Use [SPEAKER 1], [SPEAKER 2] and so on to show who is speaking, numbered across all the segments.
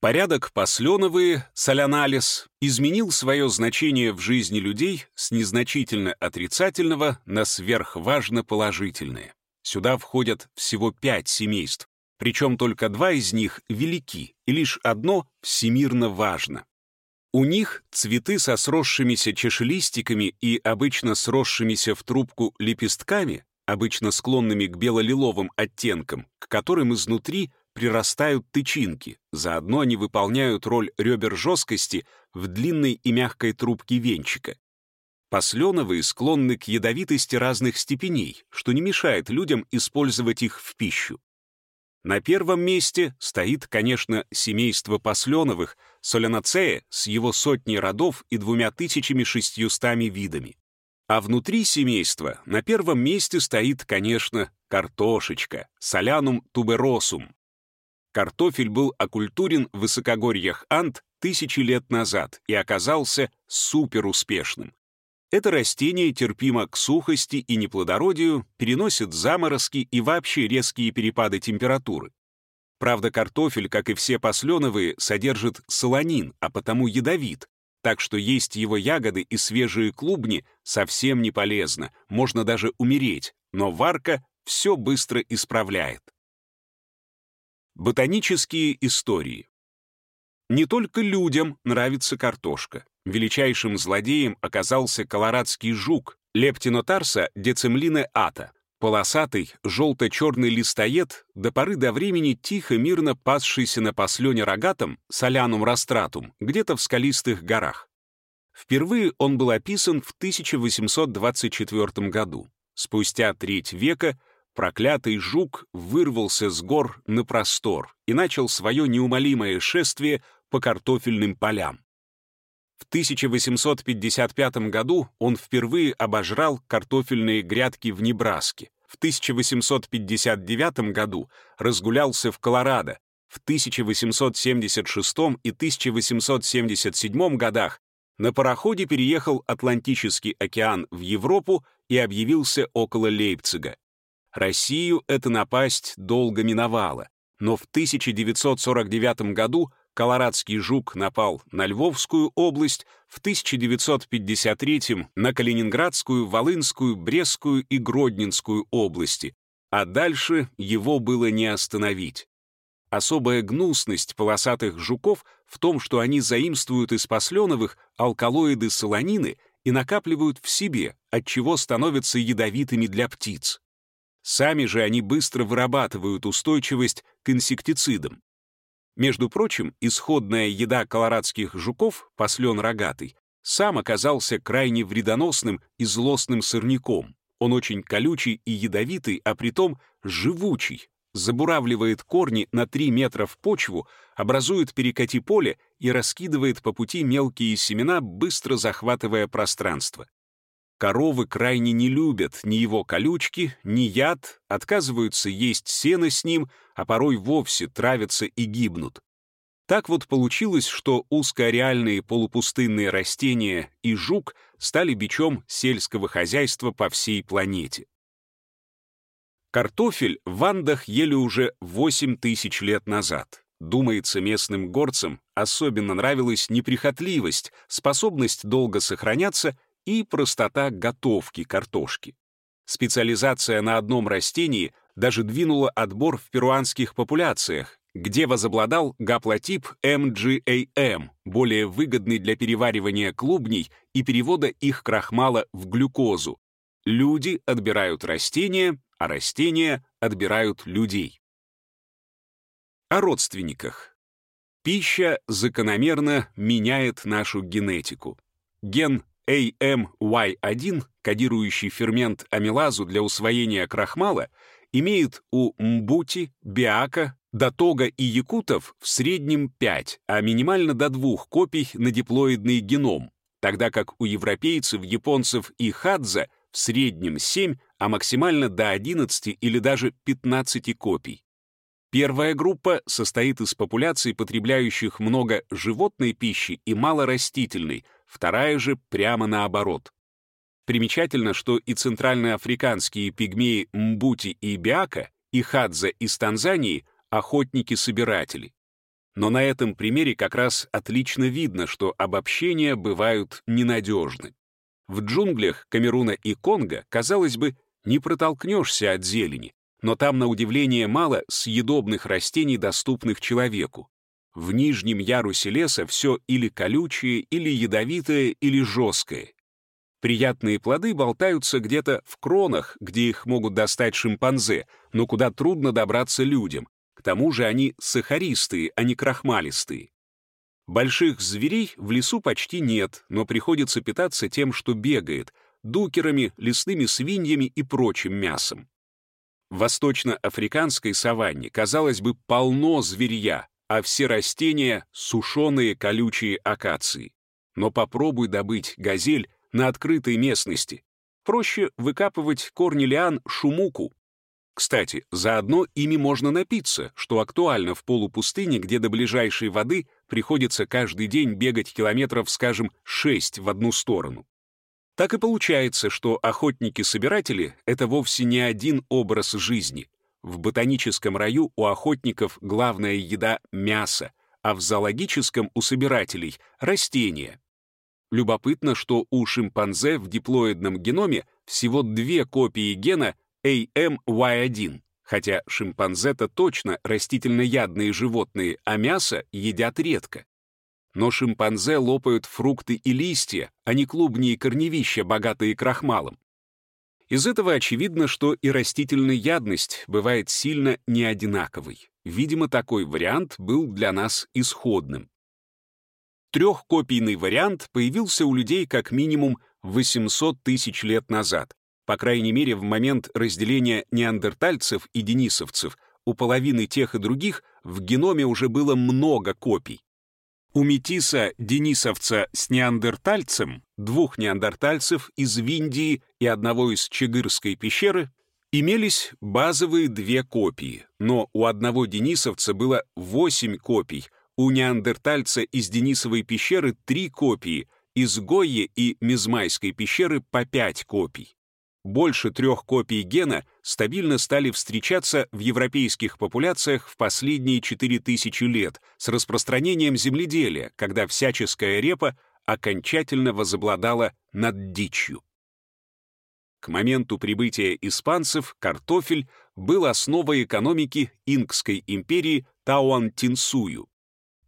[SPEAKER 1] Порядок посленовые, солянализ, изменил свое значение в жизни людей с незначительно отрицательного на сверхважно положительное. Сюда входят всего пять семейств, причем только два из них велики, и лишь одно всемирно важно. У них цветы со сросшимися чешелистиками и обычно сросшимися в трубку лепестками, обычно склонными к бело-лиловым оттенкам, к которым изнутри прирастают тычинки, заодно они выполняют роль ребер жесткости в длинной и мягкой трубке венчика. Посленовые склонны к ядовитости разных степеней, что не мешает людям использовать их в пищу. На первом месте стоит, конечно, семейство посленовых, соленоцея с его сотней родов и двумя тысячами шестьюстами видами. А внутри семейства на первом месте стоит, конечно, картошечка, солянум туберосум, Картофель был окультурен в высокогорьях Анд тысячи лет назад и оказался суперуспешным. Это растение терпимо к сухости и неплодородию, переносит заморозки и вообще резкие перепады температуры. Правда, картофель, как и все посленовые, содержит солонин, а потому ядовит, так что есть его ягоды и свежие клубни совсем не полезно, можно даже умереть, но варка все быстро исправляет. Ботанические истории. Не только людям нравится картошка. Величайшим злодеем оказался колорадский жук Лептинотарса децемлине ата, полосатый, желто-черный листоед, до поры до времени тихо-мирно пасшийся на послене рогатом, солянум растратум, где-то в скалистых горах. Впервые он был описан в 1824 году. Спустя треть века проклятый жук вырвался с гор на простор и начал свое неумолимое шествие по картофельным полям. В 1855 году он впервые обожрал картофельные грядки в Небраске. В 1859 году разгулялся в Колорадо. В 1876 и 1877 годах на пароходе переехал Атлантический океан в Европу и объявился около Лейпцига. Россию эта напасть долго миновала, но в 1949 году Колорадский жук напал на Львовскую область, в 1953 на Калининградскую, Волынскую, Брестскую и Гродненскую области, а дальше его было не остановить. Особая гнусность полосатых жуков в том, что они заимствуют из посленовых алкалоиды солонины и накапливают в себе, отчего становятся ядовитыми для птиц. Сами же они быстро вырабатывают устойчивость к инсектицидам. Между прочим, исходная еда колорадских жуков, послен рогатый, сам оказался крайне вредоносным и злостным сорняком. Он очень колючий и ядовитый, а притом живучий, забуравливает корни на 3 метра в почву, образует перекати поле и раскидывает по пути мелкие семена, быстро захватывая пространство. Коровы крайне не любят ни его колючки, ни яд, отказываются есть сено с ним, а порой вовсе травятся и гибнут. Так вот получилось, что узкоареальные полупустынные растения и жук стали бичом сельского хозяйства по всей планете. Картофель в Андах ели уже 8 тысяч лет назад. Думается, местным горцам особенно нравилась неприхотливость, способность долго сохраняться и простота готовки картошки. Специализация на одном растении даже двинула отбор в перуанских популяциях, где возобладал гаплотип MGAM, более выгодный для переваривания клубней и перевода их крахмала в глюкозу. Люди отбирают растения, а растения отбирают людей. О родственниках. Пища закономерно меняет нашу генетику. Ген AMY1, кодирующий фермент амилазу для усвоения крахмала, имеет у мбути, биака, датога и якутов в среднем 5, а минимально до двух копий на диплоидный геном, тогда как у европейцев, японцев и хадза в среднем 7, а максимально до 11 или даже 15 копий. Первая группа состоит из популяций, потребляющих много животной пищи и мало растительной, вторая же прямо наоборот. Примечательно, что и центральноафриканские пигмеи Мбути и Биака, и Хадза из Танзании — охотники-собиратели. Но на этом примере как раз отлично видно, что обобщения бывают ненадежны. В джунглях Камеруна и Конго, казалось бы, не протолкнешься от зелени, но там, на удивление, мало съедобных растений, доступных человеку. В нижнем ярусе леса все или колючее, или ядовитое, или жесткое. Приятные плоды болтаются где-то в кронах, где их могут достать шимпанзе, но куда трудно добраться людям. К тому же они сахаристые, а не крахмалистые. Больших зверей в лесу почти нет, но приходится питаться тем, что бегает, дукерами, лесными свиньями и прочим мясом. В восточно-африканской саванне, казалось бы, полно зверья, а все растения — сушеные колючие акации. Но попробуй добыть газель на открытой местности. Проще выкапывать корни лиан шумуку. Кстати, заодно ими можно напиться, что актуально в полупустыне, где до ближайшей воды приходится каждый день бегать километров, скажем, 6 в одну сторону. Так и получается, что охотники-собиратели — это вовсе не один образ жизни. В ботаническом раю у охотников главная еда — мясо, а в зоологическом у собирателей — растения. Любопытно, что у шимпанзе в диплоидном геноме всего две копии гена AMY1, хотя шимпанзе-то точно растительноядные животные, а мясо едят редко. Но шимпанзе лопают фрукты и листья, а не клубни и корневища, богатые крахмалом. Из этого очевидно, что и растительная ядность бывает сильно неодинаковой. Видимо, такой вариант был для нас исходным. Трехкопийный вариант появился у людей как минимум 800 тысяч лет назад. По крайней мере, в момент разделения неандертальцев и денисовцев у половины тех и других в геноме уже было много копий. У метиса денисовца с неандертальцем, двух неандертальцев из Виндии и одного из Чигырской пещеры, имелись базовые две копии, но у одного денисовца было восемь копий, у неандертальца из Денисовой пещеры три копии, из Гойи и Мизмайской пещеры по пять копий больше трех копий гена стабильно стали встречаться в европейских популяциях в последние 4000 лет с распространением земледелия, когда всяческая репа окончательно возобладала над дичью. К моменту прибытия испанцев картофель был основой экономики Инкской империи Тауантинсую.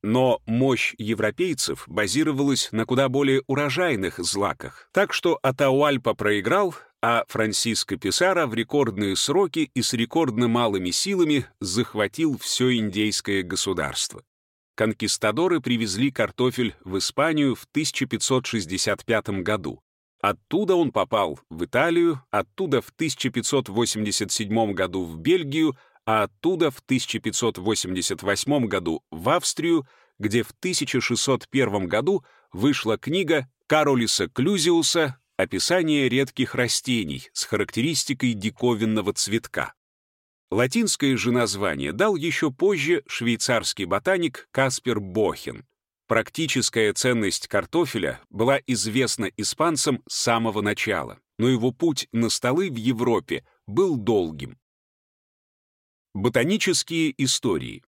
[SPEAKER 1] Но мощь европейцев базировалась на куда более урожайных злаках, так что Атауальпа проиграл, а Франсиско Писара в рекордные сроки и с рекордно малыми силами захватил все индейское государство. Конкистадоры привезли картофель в Испанию в 1565 году. Оттуда он попал в Италию, оттуда в 1587 году в Бельгию, а оттуда в 1588 году в Австрию, где в 1601 году вышла книга Каролиса Клюзиуса описание редких растений с характеристикой диковинного цветка. Латинское же название дал еще позже швейцарский ботаник Каспер Бохен. Практическая ценность картофеля была известна испанцам с самого начала, но его путь на столы в Европе был долгим. Ботанические истории.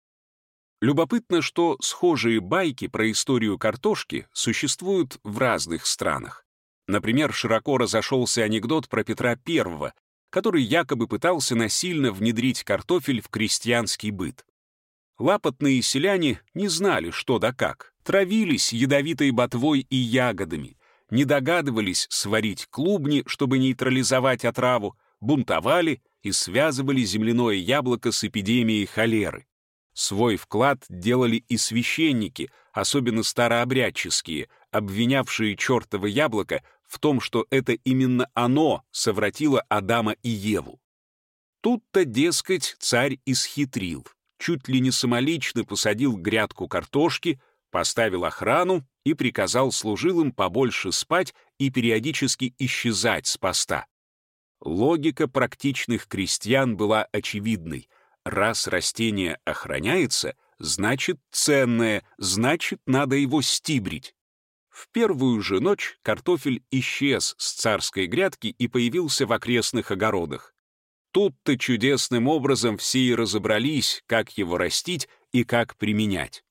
[SPEAKER 1] Любопытно, что схожие байки про историю картошки существуют в разных странах. Например, широко разошелся анекдот про Петра I, который якобы пытался насильно внедрить картофель в крестьянский быт. Лапотные селяне не знали, что да как, травились ядовитой ботвой и ягодами, не догадывались сварить клубни, чтобы нейтрализовать отраву, бунтовали и связывали земляное яблоко с эпидемией холеры. Свой вклад делали и священники, особенно старообрядческие, обвинявшие чертово яблоко в том, что это именно оно совратило Адама и Еву. Тут-то, дескать, царь исхитрил, чуть ли не самолично посадил грядку картошки, поставил охрану и приказал служилым побольше спать и периодически исчезать с поста. Логика практичных крестьян была очевидной. Раз растение охраняется, значит ценное, значит надо его стибрить. В первую же ночь картофель исчез с царской грядки и появился в окрестных огородах. Тут-то чудесным образом все и разобрались, как его растить и как применять.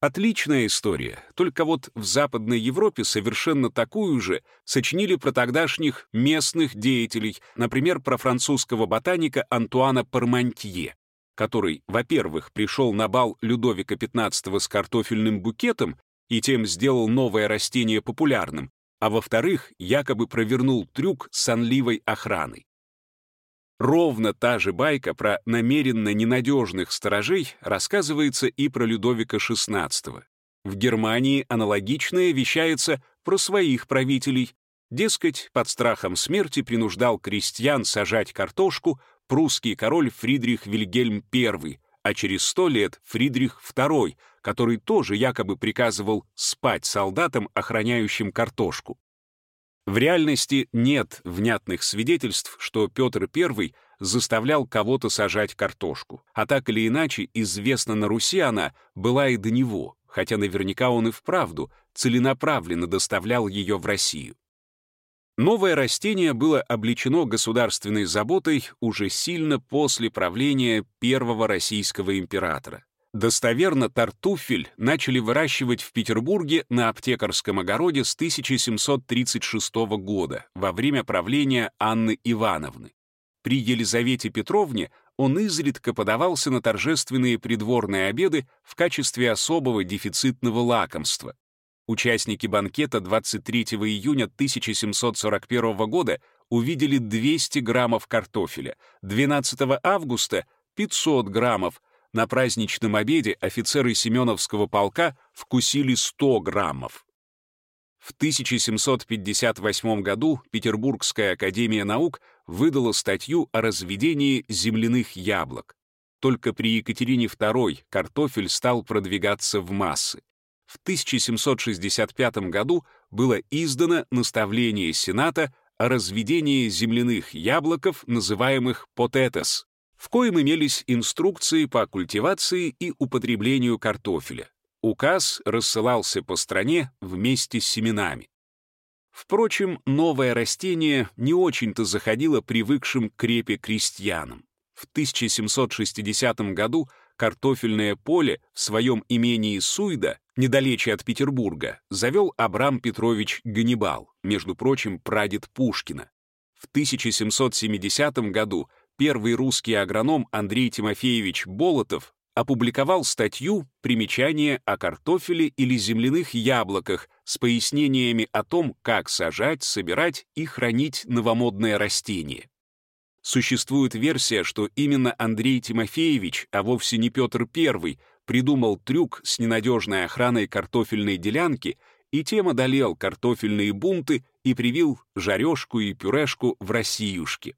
[SPEAKER 1] Отличная история, только вот в Западной Европе совершенно такую же сочинили про тогдашних местных деятелей, например, про французского ботаника Антуана Пармантье, который, во-первых, пришел на бал Людовика XV с картофельным букетом и тем сделал новое растение популярным, а во-вторых, якобы провернул трюк с сонливой охраной. Ровно та же байка про намеренно ненадежных сторожей рассказывается и про Людовика XVI. В Германии аналогичное вещается про своих правителей. Дескать, под страхом смерти принуждал крестьян сажать картошку прусский король Фридрих Вильгельм I, а через сто лет Фридрих II, который тоже якобы приказывал спать солдатам, охраняющим картошку. В реальности нет внятных свидетельств, что Петр I заставлял кого-то сажать картошку, а так или иначе известно на Руси она была и до него, хотя наверняка он и вправду целенаправленно доставлял ее в Россию. Новое растение было обличено государственной заботой уже сильно после правления первого российского императора. Достоверно тартуфель начали выращивать в Петербурге на аптекарском огороде с 1736 года, во время правления Анны Ивановны. При Елизавете Петровне он изредка подавался на торжественные придворные обеды в качестве особого дефицитного лакомства. Участники банкета 23 июня 1741 года увидели 200 граммов картофеля, 12 августа — 500 граммов, на праздничном обеде офицеры Семеновского полка вкусили 100 граммов. В 1758 году Петербургская академия наук выдала статью о разведении земляных яблок. Только при Екатерине II картофель стал продвигаться в массы. В 1765 году было издано наставление Сената о разведении земляных яблоков, называемых потетес, в коем имелись инструкции по культивации и употреблению картофеля. Указ рассылался по стране вместе с семенами. Впрочем, новое растение не очень-то заходило привыкшим к крепе крестьянам. В 1760 году картофельное поле в своем имении Суйда, недалече от Петербурга, завел Абрам Петрович Ганнибал, между прочим, прадед Пушкина. В 1770 году первый русский агроном Андрей Тимофеевич Болотов опубликовал статью «Примечание о картофеле или земляных яблоках» с пояснениями о том, как сажать, собирать и хранить новомодное растение. Существует версия, что именно Андрей Тимофеевич, а вовсе не Петр I, придумал трюк с ненадежной охраной картофельной делянки и тем одолел картофельные бунты и привил жарешку и пюрешку в Россиюшке.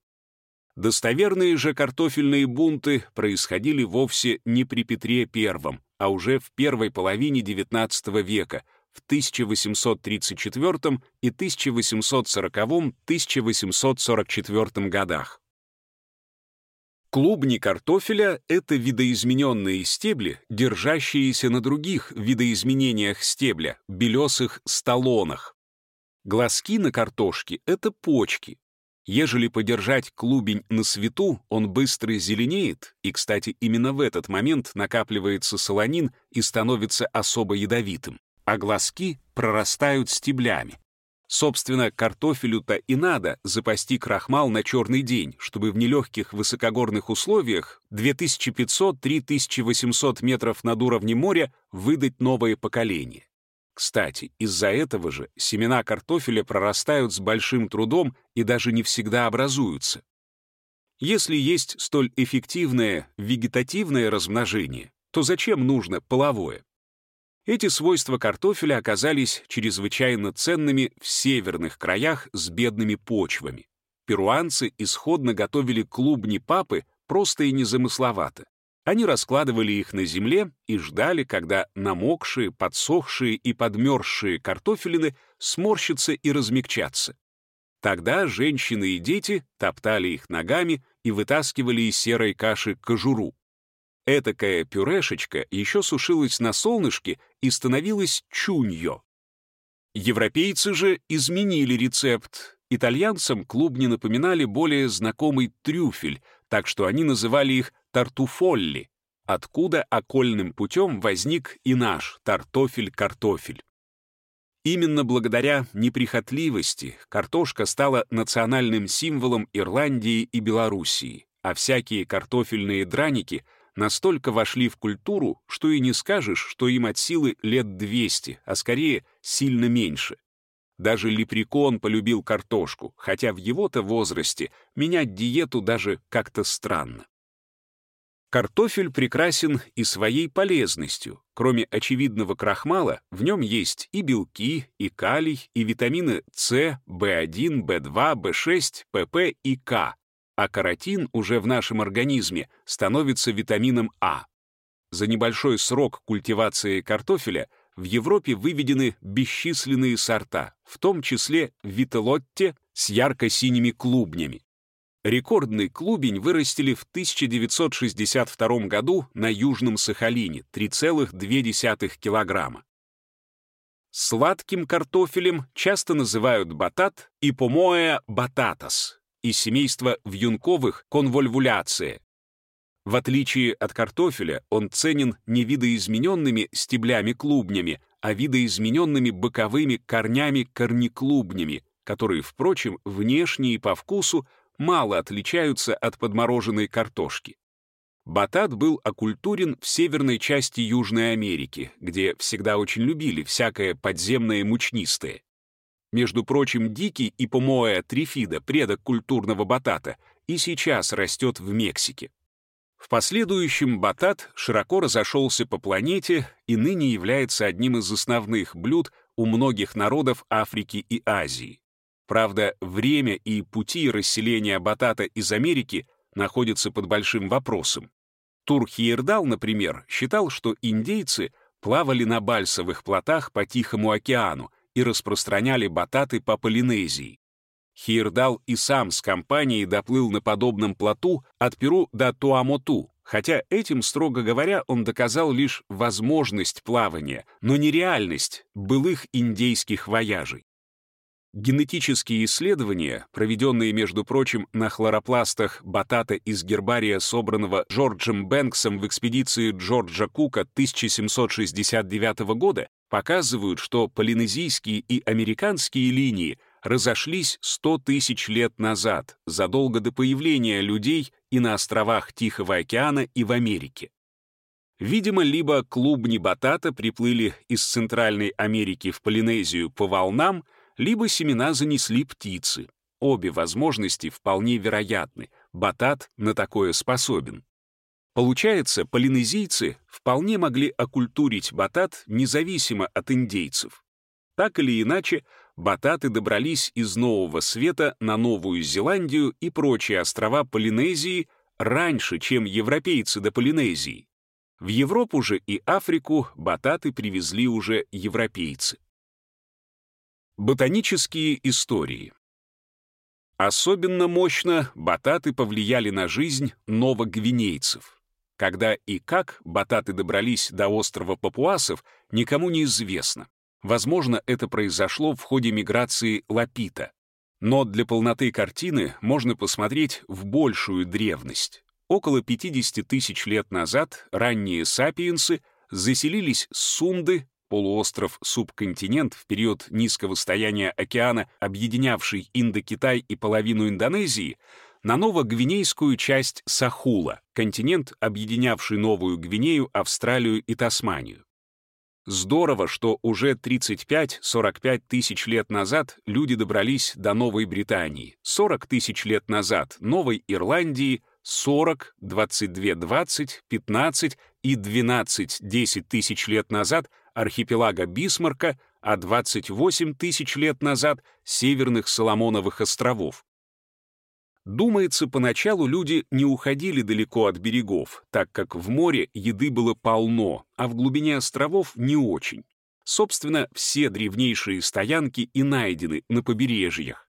[SPEAKER 1] Достоверные же картофельные бунты происходили вовсе не при Петре I, а уже в первой половине XIX века, в 1834 и 1840-1844 годах. Клубни картофеля — это видоизмененные стебли, держащиеся на других видоизменениях стебля, белесых столонах. Глазки на картошке — это почки, Ежели подержать клубень на свету, он быстро зеленеет, и, кстати, именно в этот момент накапливается солонин и становится особо ядовитым, а глазки прорастают стеблями. Собственно, картофелю-то и надо запасти крахмал на черный день, чтобы в нелегких высокогорных условиях 2500-3800 метров над уровнем моря выдать новое поколение. Кстати, из-за этого же семена картофеля прорастают с большим трудом и даже не всегда образуются. Если есть столь эффективное вегетативное размножение, то зачем нужно половое? Эти свойства картофеля оказались чрезвычайно ценными в северных краях с бедными почвами. Перуанцы исходно готовили клубни папы просто и незамысловато. Они раскладывали их на земле и ждали, когда намокшие, подсохшие и подмерзшие картофелины сморщатся и размягчатся. Тогда женщины и дети топтали их ногами и вытаскивали из серой каши кожуру. Этакая пюрешечка еще сушилась на солнышке и становилась чуньо. Европейцы же изменили рецепт. Итальянцам клубни напоминали более знакомый трюфель, так что они называли их тартуфолли, откуда окольным путем возник и наш тартофель-картофель. Именно благодаря неприхотливости картошка стала национальным символом Ирландии и Белоруссии, а всякие картофельные драники настолько вошли в культуру, что и не скажешь, что им от силы лет 200, а скорее сильно меньше. Даже лепрекон полюбил картошку, хотя в его-то возрасте менять диету даже как-то странно. Картофель прекрасен и своей полезностью. Кроме очевидного крахмала, в нем есть и белки, и калий, и витамины С, В1, В2, В6, ПП и К. А каротин уже в нашем организме становится витамином А. За небольшой срок культивации картофеля в Европе выведены бесчисленные сорта, в том числе вителотте с ярко-синими клубнями. Рекордный клубень вырастили в 1962 году на Южном Сахалине 3,2 килограмма. Сладким картофелем часто называют батат и помоя бататас из семейства вьюнковых конвольвуляции. В отличие от картофеля, он ценен не видоизмененными стеблями-клубнями, а видоизмененными боковыми корнями-корнеклубнями, которые, впрочем, внешне и по вкусу мало отличаются от подмороженной картошки. Батат был окультурен в северной части Южной Америки, где всегда очень любили всякое подземное мучнистое. Между прочим, дикий и помоя трифида, предок культурного батата, и сейчас растет в Мексике. В последующем батат широко разошелся по планете и ныне является одним из основных блюд у многих народов Африки и Азии. Правда, время и пути расселения батата из Америки находятся под большим вопросом. Тур Хейердал, например, считал, что индейцы плавали на бальсовых плотах по Тихому океану и распространяли бататы по Полинезии. Хейердал и сам с компанией доплыл на подобном плоту от Перу до Туамоту, хотя этим, строго говоря, он доказал лишь возможность плавания, но не реальность былых индейских вояжей. Генетические исследования, проведенные, между прочим, на хлоропластах батата из гербария, собранного Джорджем Бэнксом в экспедиции Джорджа Кука 1769 года, показывают, что полинезийские и американские линии разошлись 100 тысяч лет назад, задолго до появления людей и на островах Тихого океана, и в Америке. Видимо, либо клубни батата приплыли из Центральной Америки в Полинезию по волнам — либо семена занесли птицы. Обе возможности вполне вероятны, батат на такое способен. Получается, полинезийцы вполне могли окультурить батат независимо от индейцев. Так или иначе, бататы добрались из Нового Света на Новую Зеландию и прочие острова Полинезии раньше, чем европейцы до Полинезии. В Европу же и Африку бататы привезли уже европейцы. Ботанические истории. Особенно мощно бататы повлияли на жизнь новогвинейцев. Когда и как бататы добрались до острова Папуасов, никому не известно. Возможно, это произошло в ходе миграции Лапита. Но для полноты картины можно посмотреть в большую древность. Около 50 тысяч лет назад ранние сапиенсы заселились с Сунды полуостров-субконтинент в период низкого стояния океана, объединявший Индокитай и половину Индонезии, на новогвинейскую часть Сахула, континент, объединявший Новую Гвинею, Австралию и Тасманию. Здорово, что уже 35-45 тысяч лет назад люди добрались до Новой Британии, 40 тысяч лет назад — Новой Ирландии, 40, 22, 20, 15 и 12, 10 тысяч лет назад — архипелага Бисмарка, а 28 тысяч лет назад — Северных Соломоновых островов. Думается, поначалу люди не уходили далеко от берегов, так как в море еды было полно, а в глубине островов не очень. Собственно, все древнейшие стоянки и найдены на побережьях.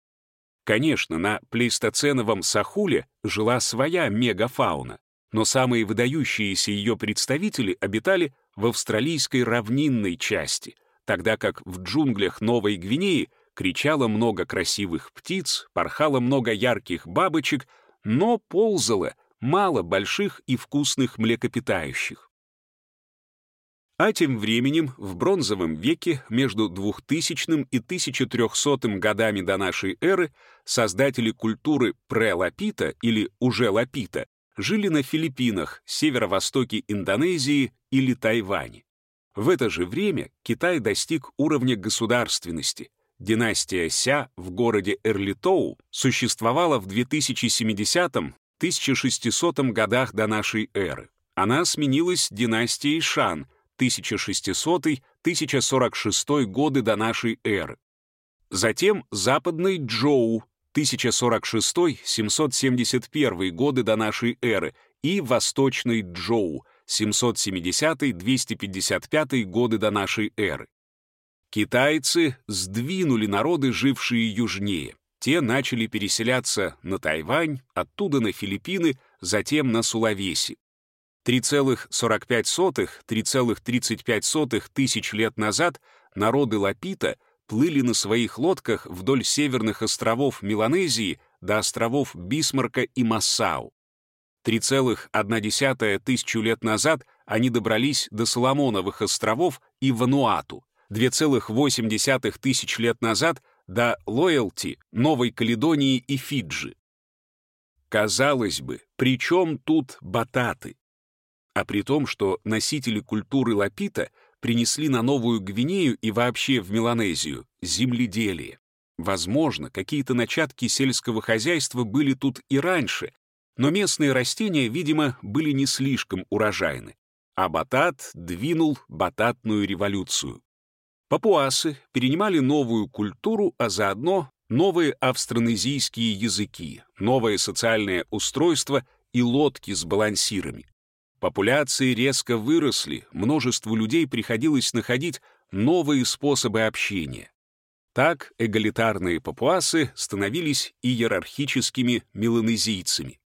[SPEAKER 1] Конечно, на плейстоценовом Сахуле жила своя мегафауна, но самые выдающиеся ее представители обитали в австралийской равнинной части, тогда как в джунглях Новой Гвинеи кричало много красивых птиц, порхало много ярких бабочек, но ползало мало больших и вкусных млекопитающих. А тем временем в бронзовом веке между 2000 и 1300 годами до нашей эры создатели культуры пре-лапита или уже лапита жили на Филиппинах, северо-востоке Индонезии или Тайване. В это же время Китай достиг уровня государственности. Династия Ся в городе Эрлитоу существовала в 2070-1600 годах до нашей эры. Она сменилась династией Шан 1600-1046 годы до нашей эры. Затем западный Джоу 1046-771 годы до нашей эры и восточный Джоу 770-255 годы до нашей эры. Китайцы сдвинули народы, жившие южнее. Те начали переселяться на Тайвань, оттуда на Филиппины, затем на Сулавеси. 3,45-3,35 тысяч лет назад народы Лапита плыли на своих лодках вдоль северных островов Меланезии до островов Бисмарка и Массау. 3,1 тысячу лет назад они добрались до Соломоновых островов и Вануату, 2,8 тысяч лет назад до Лоялти, Новой Каледонии и Фиджи. Казалось бы, при чем тут бататы? а при том, что носители культуры лапита принесли на Новую Гвинею и вообще в Меланезию земледелие. Возможно, какие-то начатки сельского хозяйства были тут и раньше, но местные растения, видимо, были не слишком урожайны. А батат двинул бататную революцию. Папуасы перенимали новую культуру, а заодно новые австронезийские языки, новое социальное устройство и лодки с балансирами. Популяции резко выросли, множеству людей приходилось находить новые способы общения. Так эгалитарные папуасы становились иерархическими меланезийцами.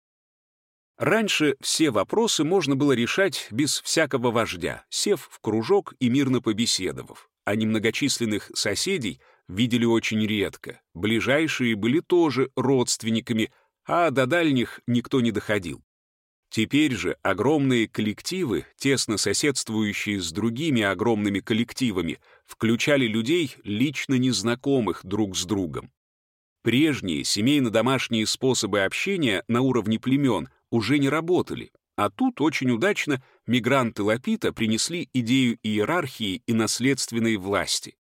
[SPEAKER 1] Раньше все вопросы можно было решать без всякого вождя, сев в кружок и мирно побеседовав, а немногочисленных соседей видели очень редко, ближайшие были тоже родственниками, а до дальних никто не доходил. Теперь же огромные коллективы, тесно соседствующие с другими огромными коллективами, включали людей, лично незнакомых друг с другом. Прежние семейно-домашние способы общения на уровне племен уже не работали, а тут очень удачно мигранты Лапита принесли идею иерархии и наследственной власти.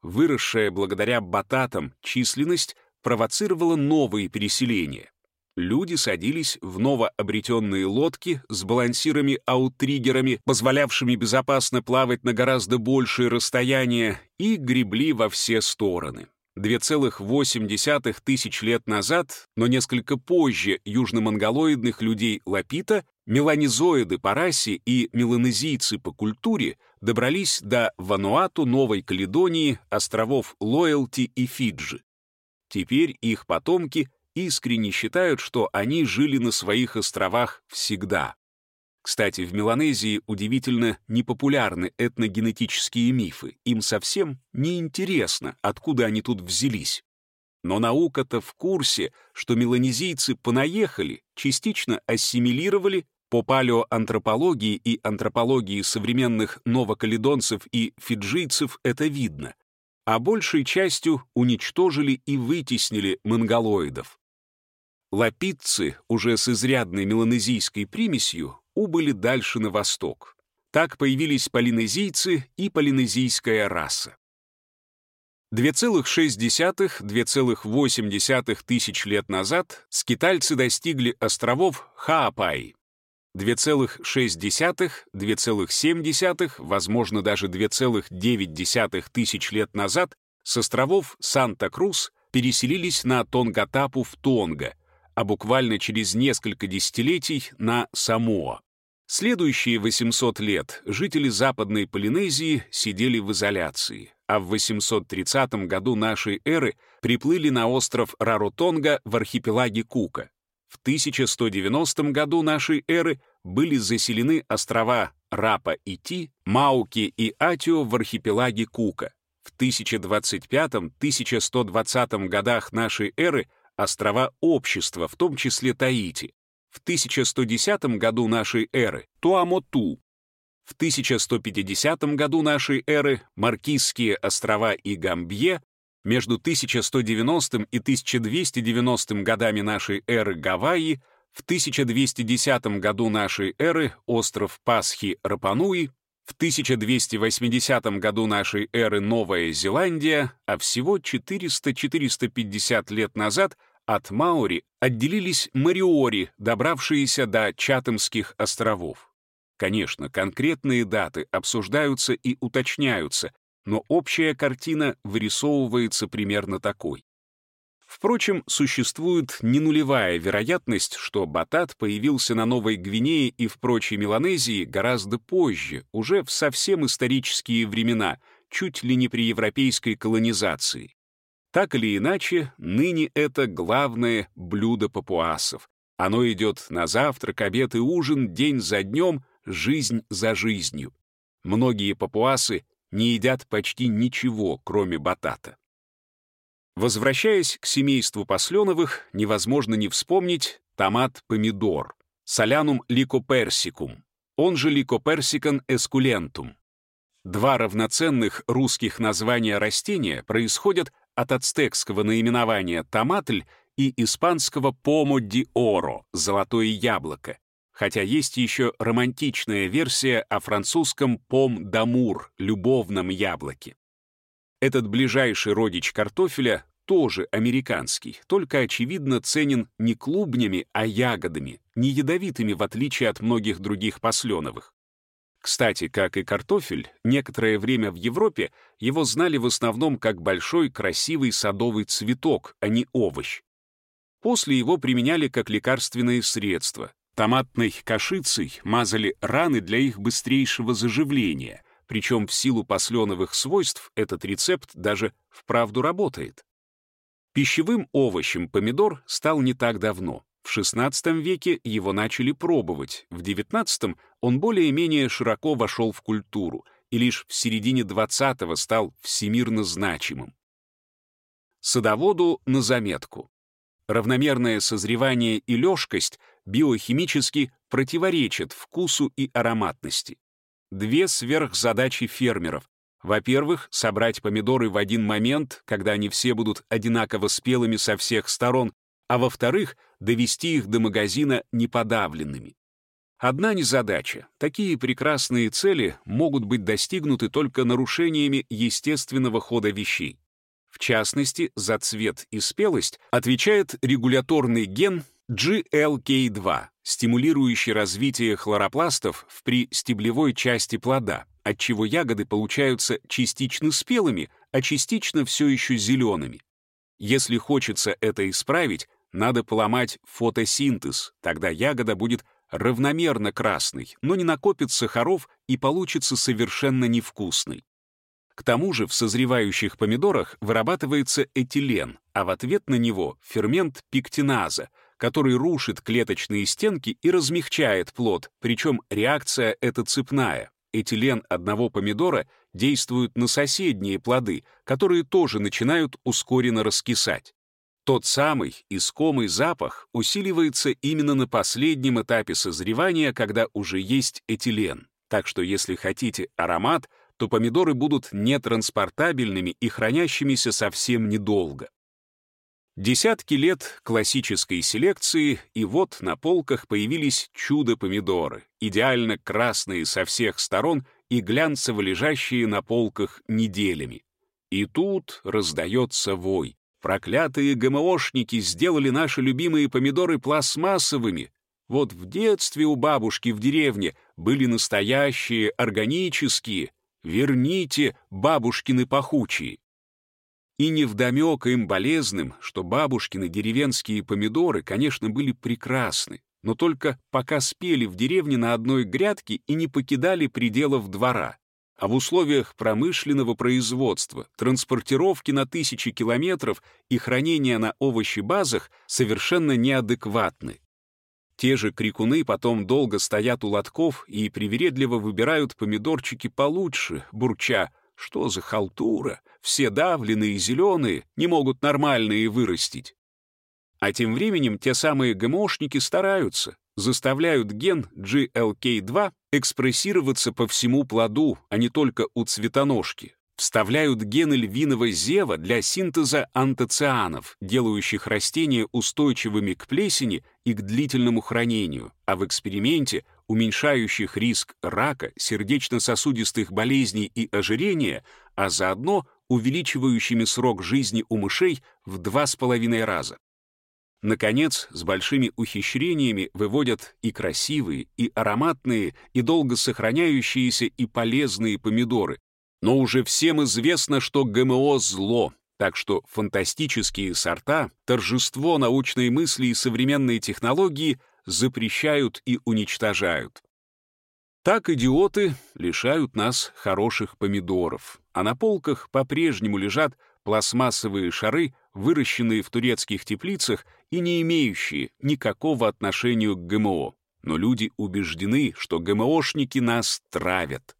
[SPEAKER 1] Выросшая благодаря бататам численность провоцировала новые переселения люди садились в новообретенные лодки с балансирами-аутриггерами, позволявшими безопасно плавать на гораздо большее расстояние, и гребли во все стороны. 2,8 тысяч лет назад, но несколько позже южно-монголоидных людей Лапита, меланизоиды по расе и меланезийцы по культуре добрались до Вануату, Новой Каледонии, островов Лоялти и Фиджи. Теперь их потомки искренне считают, что они жили на своих островах всегда. Кстати, в Меланезии удивительно непопулярны этногенетические мифы. Им совсем не интересно, откуда они тут взялись. Но наука-то в курсе, что меланезийцы понаехали, частично ассимилировали по палеоантропологии и антропологии современных новокаледонцев и фиджийцев это видно, а большей частью уничтожили и вытеснили монголоидов. Лапитцы, уже с изрядной меланезийской примесью, убыли дальше на восток. Так появились полинезийцы и полинезийская раса. 2,6-2,8 тысяч лет назад скитальцы достигли островов Хаапай. 2,6-2,7, возможно, даже 2,9 тысяч лет назад с островов Санта-Крус переселились на Тонгатапу в Тонго, а буквально через несколько десятилетий на Самоа. Следующие 800 лет жители Западной Полинезии сидели в изоляции, а в 830 году нашей эры приплыли на остров Раротонга в архипелаге Кука. В 1190 году нашей эры были заселены острова Рапа и Ти, Мауки и Атио в архипелаге Кука. В 1025-1120 годах нашей эры острова общества, в том числе Таити. в 1110 году нашей эры — Туамоту, в 1150 году нашей эры — Маркизские острова и Гамбье, между 1190 и 1290 годами нашей эры Гавайи, в 1210 году нашей эры остров Пасхи Рапануи, в 1280 году нашей эры Новая Зеландия, а всего 400-450 лет назад от Маори отделились Мариори, добравшиеся до Чатамских островов. Конечно, конкретные даты обсуждаются и уточняются, но общая картина вырисовывается примерно такой. Впрочем, существует не нулевая вероятность, что батат появился на Новой Гвинее и в прочей Меланезии гораздо позже, уже в совсем исторические времена, чуть ли не при европейской колонизации. Так или иначе, ныне это главное блюдо папуасов. Оно идет на завтрак, обед и ужин день за днем, жизнь за жизнью. Многие папуасы не едят почти ничего, кроме батата. Возвращаясь к семейству посленовых, невозможно не вспомнить томат-помидор, солянум ликоперсикум, он же ликоперсикан эскулентум. Два равноценных русских названия растения происходят от ацтекского наименования томатль и испанского помо ди оро — золотое яблоко, хотя есть еще романтичная версия о французском пом дамур — любовном яблоке. Этот ближайший родич картофеля тоже американский, только, очевидно, ценен не клубнями, а ягодами, не ядовитыми, в отличие от многих других посленовых. Кстати, как и картофель, некоторое время в Европе его знали в основном как большой красивый садовый цветок, а не овощ. После его применяли как лекарственное средство, Томатной кашицей мазали раны для их быстрейшего заживления, причем в силу посленовых свойств этот рецепт даже вправду работает. Пищевым овощем помидор стал не так давно. В XVI веке его начали пробовать, в XIX он более-менее широко вошел в культуру и лишь в середине XX стал всемирно значимым. Садоводу на заметку. Равномерное созревание и лёжкость биохимически противоречат вкусу и ароматности. Две сверхзадачи фермеров. Во-первых, собрать помидоры в один момент, когда они все будут одинаково спелыми со всех сторон, а во-вторых, довести их до магазина неподавленными. Одна незадача. Такие прекрасные цели могут быть достигнуты только нарушениями естественного хода вещей. В частности, за цвет и спелость отвечает регуляторный ген GLK2, стимулирующий развитие хлоропластов в пристеблевой части плода, отчего ягоды получаются частично спелыми, а частично все еще зелеными. Если хочется это исправить, надо поломать фотосинтез, тогда ягода будет равномерно красной, но не накопит сахаров и получится совершенно невкусной. К тому же в созревающих помидорах вырабатывается этилен, а в ответ на него фермент пиктиназа, который рушит клеточные стенки и размягчает плод, причем реакция эта цепная. Этилен одного помидора действует на соседние плоды, которые тоже начинают ускоренно раскисать. Тот самый искомый запах усиливается именно на последнем этапе созревания, когда уже есть этилен. Так что если хотите аромат — то помидоры будут нетранспортабельными и хранящимися совсем недолго. Десятки лет классической селекции, и вот на полках появились чудо-помидоры, идеально красные со всех сторон и глянцево лежащие на полках неделями. И тут раздается вой. Проклятые ГМОшники сделали наши любимые помидоры пластмассовыми. Вот в детстве у бабушки в деревне были настоящие, органические — Верните бабушкины пахучие. И невдомек им болезным, что бабушкины деревенские помидоры, конечно, были прекрасны, но только пока спели в деревне на одной грядке и не покидали пределов двора. А в условиях промышленного производства, транспортировки на тысячи километров и хранения на овощебазах совершенно неадекватны. Те же крикуны потом долго стоят у лотков и привередливо выбирают помидорчики получше, бурча, что за халтура, все давленные зеленые, не могут нормальные вырастить. А тем временем те самые ГМОшники стараются, заставляют ген GLK2 экспрессироваться по всему плоду, а не только у цветоножки. Вставляют гены львиного зева для синтеза антоцианов, делающих растения устойчивыми к плесени и к длительному хранению, а в эксперименте уменьшающих риск рака, сердечно-сосудистых болезней и ожирения, а заодно увеличивающими срок жизни у мышей в два с половиной раза. Наконец, с большими ухищрениями выводят и красивые, и ароматные, и долго сохраняющиеся, и полезные помидоры. Но уже всем известно, что ГМО — зло, так что фантастические сорта, торжество научной мысли и современные технологии запрещают и уничтожают. Так идиоты лишают нас хороших помидоров, а на полках по-прежнему лежат пластмассовые шары, выращенные в турецких теплицах и не имеющие никакого отношения к ГМО. Но люди убеждены, что ГМОшники нас травят.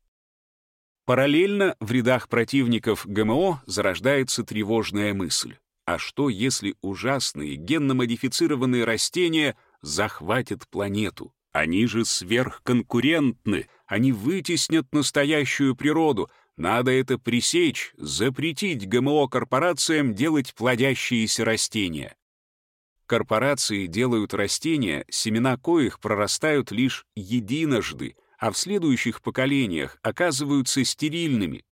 [SPEAKER 1] Параллельно в рядах противников ГМО зарождается тревожная мысль. А что, если ужасные генно-модифицированные растения захватят планету? Они же сверхконкурентны, они вытеснят настоящую природу. Надо это пресечь, запретить ГМО-корпорациям делать плодящиеся растения. Корпорации делают растения, семена коих прорастают лишь единожды, а в следующих поколениях оказываются стерильными.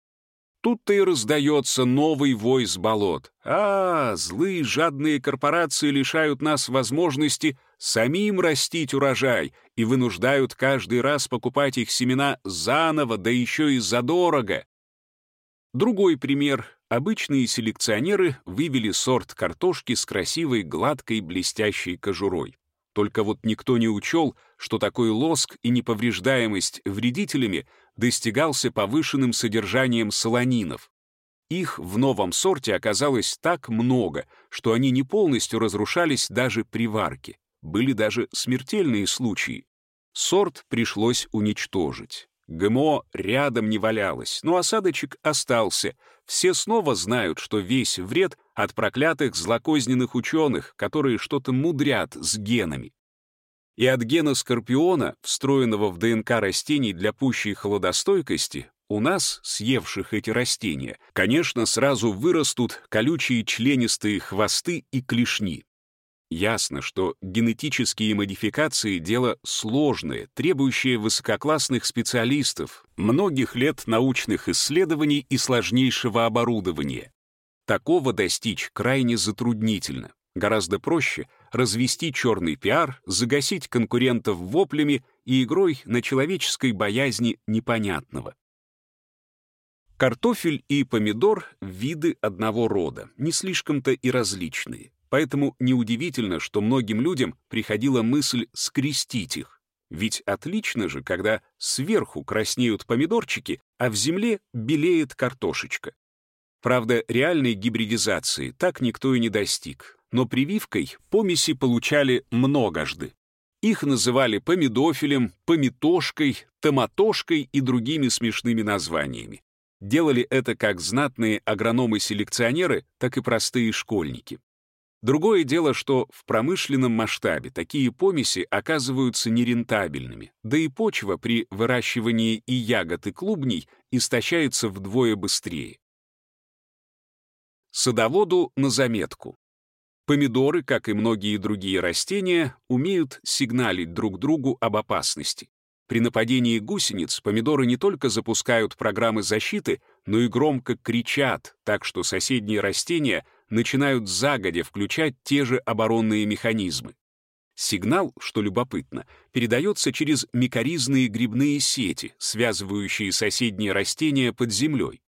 [SPEAKER 1] Тут-то и раздается новый вой с болот. А, злые жадные корпорации лишают нас возможности самим растить урожай и вынуждают каждый раз покупать их семена заново, да еще и задорого. Другой пример. Обычные селекционеры вывели сорт картошки с красивой, гладкой, блестящей кожурой. Только вот никто не учел, что такой лоск и неповреждаемость вредителями достигался повышенным содержанием солонинов. Их в новом сорте оказалось так много, что они не полностью разрушались даже при варке. Были даже смертельные случаи. Сорт пришлось уничтожить. ГМО рядом не валялось, но осадочек остался. Все снова знают, что весь вред от проклятых злокозненных ученых, которые что-то мудрят с генами. И от гена скорпиона, встроенного в ДНК растений для пущей холодостойкости, у нас, съевших эти растения, конечно, сразу вырастут колючие членистые хвосты и клешни. Ясно, что генетические модификации — дело сложное, требующее высококлассных специалистов, многих лет научных исследований и сложнейшего оборудования. Такого достичь крайне затруднительно. Гораздо проще развести черный пиар, загасить конкурентов воплями и игрой на человеческой боязни непонятного. Картофель и помидор — виды одного рода, не слишком-то и различные. Поэтому неудивительно, что многим людям приходила мысль скрестить их. Ведь отлично же, когда сверху краснеют помидорчики, а в земле белеет картошечка. Правда, реальной гибридизации так никто и не достиг. Но прививкой помеси получали многожды. Их называли помидофилем, помитошкой, томатошкой и другими смешными названиями. Делали это как знатные агрономы-селекционеры, так и простые школьники. Другое дело, что в промышленном масштабе такие помеси оказываются нерентабельными, да и почва при выращивании и ягод, и клубней истощается вдвое быстрее. Садоводу на заметку. Помидоры, как и многие другие растения, умеют сигналить друг другу об опасности. При нападении гусениц помидоры не только запускают программы защиты, но и громко кричат, так что соседние растения — начинают загодя включать те же оборонные механизмы. Сигнал, что любопытно, передается через микоризные грибные сети, связывающие соседние растения под землей.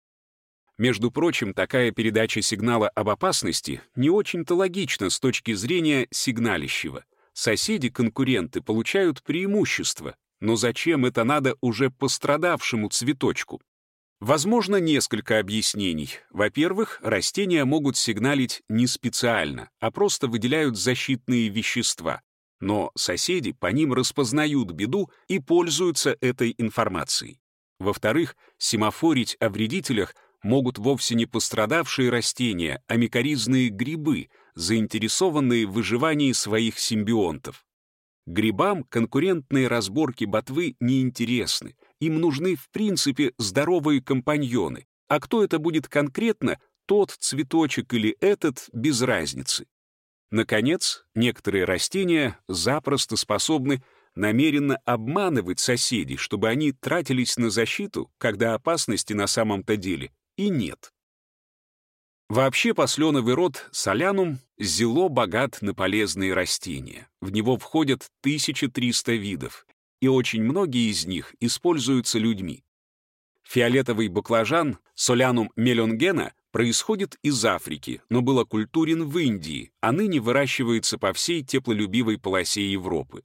[SPEAKER 1] Между прочим, такая передача сигнала об опасности не очень-то логична с точки зрения сигналищего. Соседи-конкуренты получают преимущество, но зачем это надо уже пострадавшему цветочку? Возможно, несколько объяснений. Во-первых, растения могут сигналить не специально, а просто выделяют защитные вещества. Но соседи по ним распознают беду и пользуются этой информацией. Во-вторых, семафорить о вредителях могут вовсе не пострадавшие растения, а микоризные грибы, заинтересованные в выживании своих симбионтов. Грибам конкурентные разборки ботвы неинтересны. Им нужны, в принципе, здоровые компаньоны. А кто это будет конкретно, тот цветочек или этот, без разницы. Наконец, некоторые растения запросто способны намеренно обманывать соседей, чтобы они тратились на защиту, когда опасности на самом-то деле и нет. Вообще посленовый род солянум зело богат на полезные растения. В него входят 1300 видов, и очень многие из них используются людьми. Фиолетовый баклажан солянум мелонгена происходит из Африки, но был оккультурен в Индии, а ныне выращивается по всей теплолюбивой полосе Европы.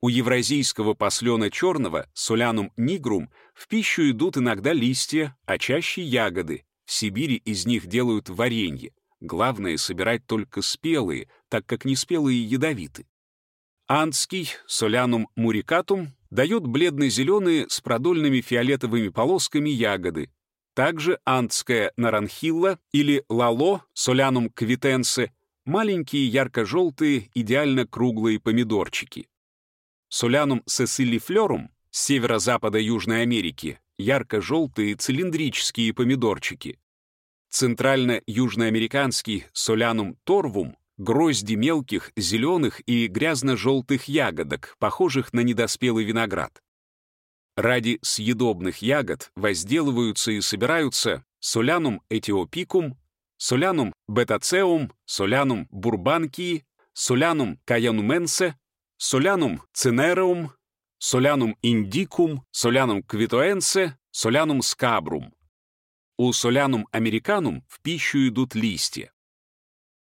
[SPEAKER 1] У евразийского послена черного, солянум нигрум, в пищу идут иногда листья, а чаще ягоды, в Сибири из них делают варенье. Главное — собирать только спелые, так как неспелые ядовиты. Андский солянум мурикатум дает бледно-зеленые с продольными фиолетовыми полосками ягоды. Также андская наранхилла или лало солянум квитенсе — маленькие ярко-желтые, идеально круглые помидорчики. Солянум сесилифлорум с северо-запада Южной Америки ярко-желтые цилиндрические помидорчики. Центрально-южноамериканский солянум торвум — грозди мелких, зеленых и грязно-желтых ягодок, похожих на недоспелый виноград. Ради съедобных ягод возделываются и собираются солянум этиопикум, солянум бетацеум, солянум бурбанкии, солянум каянуменсе, солянум цинереум, солянум индикум, солянум квитоэнсе, солянум скабрум. У солянум американум в пищу идут листья.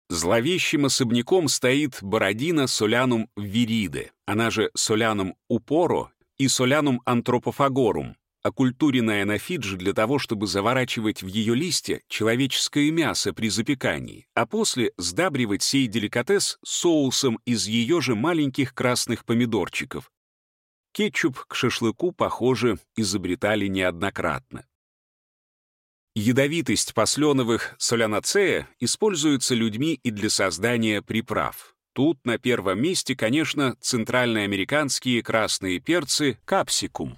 [SPEAKER 1] Зловещим особняком стоит бородина солянум вириде, она же солянум упоро и солянум антропофагорум, оккультуренная на Фиджи для того, чтобы заворачивать в ее листья человеческое мясо при запекании, а после сдабривать сей деликатес соусом из ее же маленьких красных помидорчиков, Кетчуп к шашлыку, похоже, изобретали неоднократно. Ядовитость посленовых соляноцея используется людьми и для создания приправ. Тут на первом месте, конечно, центральноамериканские красные перцы капсикум.